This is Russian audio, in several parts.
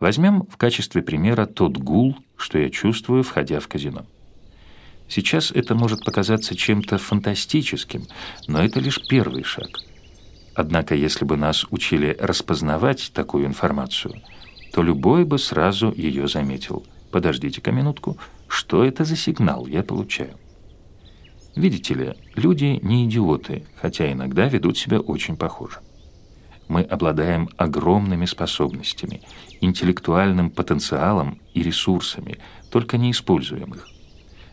Возьмем в качестве примера тот гул, что я чувствую, входя в казино. Сейчас это может показаться чем-то фантастическим, но это лишь первый шаг. Однако, если бы нас учили распознавать такую информацию, то любой бы сразу ее заметил. Подождите-ка минутку, что это за сигнал я получаю? Видите ли, люди не идиоты, хотя иногда ведут себя очень похоже. Мы обладаем огромными способностями, интеллектуальным потенциалом и ресурсами, только не используем их.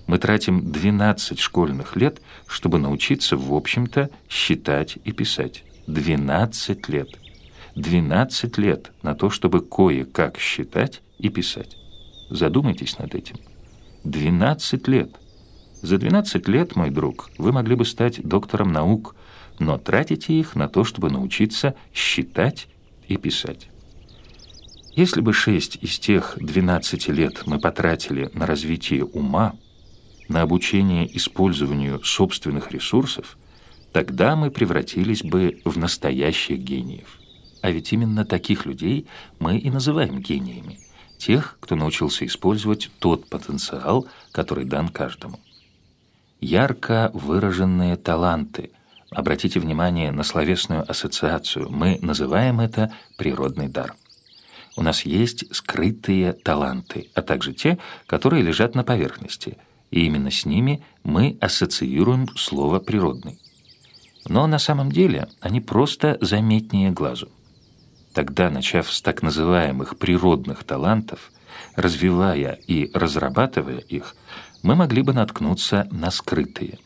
Мы тратим 12 школьных лет, чтобы научиться, в общем-то, считать и писать. 12 лет. 12 лет на то, чтобы кое-как считать и писать. Задумайтесь над этим. 12 лет. За 12 лет, мой друг, вы могли бы стать доктором наук, но тратите их на то, чтобы научиться считать и писать. Если бы 6 из тех 12 лет мы потратили на развитие ума, на обучение использованию собственных ресурсов, тогда мы превратились бы в настоящих гениев. А ведь именно таких людей мы и называем гениями. Тех, кто научился использовать тот потенциал, который дан каждому. Ярко выраженные таланты. Обратите внимание на словесную ассоциацию. Мы называем это природный дар. У нас есть скрытые таланты, а также те, которые лежат на поверхности – и именно с ними мы ассоциируем слово «природный». Но на самом деле они просто заметнее глазу. Тогда, начав с так называемых природных талантов, развивая и разрабатывая их, мы могли бы наткнуться на скрытые.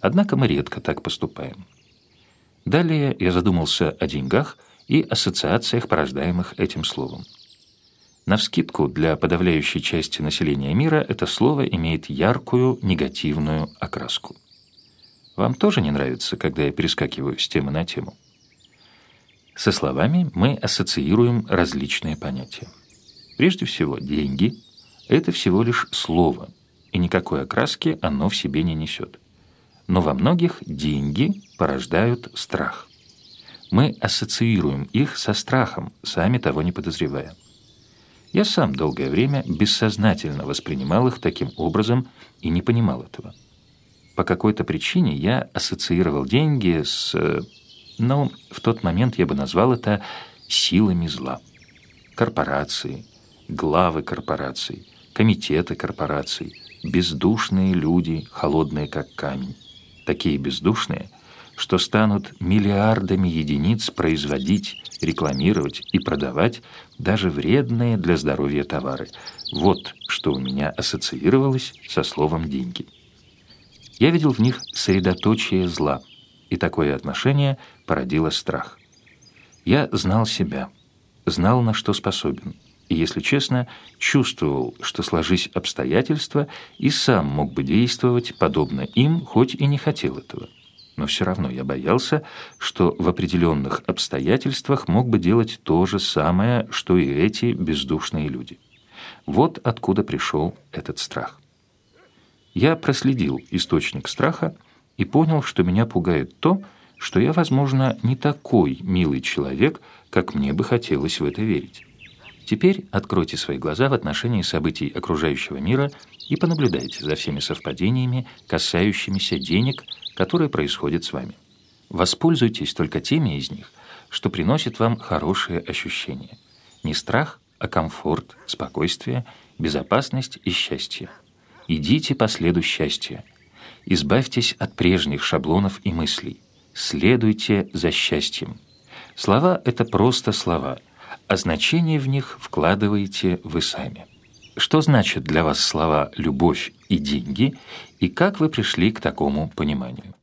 Однако мы редко так поступаем. Далее я задумался о деньгах и ассоциациях, порождаемых этим словом. Навскидку, для подавляющей части населения мира это слово имеет яркую негативную окраску. Вам тоже не нравится, когда я перескакиваю с темы на тему? Со словами мы ассоциируем различные понятия. Прежде всего, деньги – это всего лишь слово, и никакой окраски оно в себе не несет. Но во многих деньги порождают страх. Мы ассоциируем их со страхом, сами того не подозревая. Я сам долгое время бессознательно воспринимал их таким образом и не понимал этого. По какой-то причине я ассоциировал деньги с... Ну, в тот момент я бы назвал это силами зла. Корпорации, главы корпораций, комитеты корпораций, бездушные люди, холодные как камень. Такие бездушные, что станут миллиардами единиц производить рекламировать и продавать даже вредные для здоровья товары. Вот что у меня ассоциировалось со словом «деньги». Я видел в них средоточие зла, и такое отношение породило страх. Я знал себя, знал, на что способен, и, если честно, чувствовал, что, сложись обстоятельства, и сам мог бы действовать подобно им, хоть и не хотел этого но все равно я боялся, что в определенных обстоятельствах мог бы делать то же самое, что и эти бездушные люди. Вот откуда пришел этот страх. Я проследил источник страха и понял, что меня пугает то, что я, возможно, не такой милый человек, как мне бы хотелось в это верить. Теперь откройте свои глаза в отношении событий окружающего мира и понаблюдайте за всеми совпадениями, касающимися денег, которые происходят с вами. Воспользуйтесь только теми из них, что приносят вам хорошие ощущения. Не страх, а комфорт, спокойствие, безопасность и счастье. Идите по следу счастья. Избавьтесь от прежних шаблонов и мыслей. Следуйте за счастьем. Слова — это просто слова, а значение в них вкладываете вы сами. Что значит для вас слова «любовь» и «деньги», и как вы пришли к такому пониманию?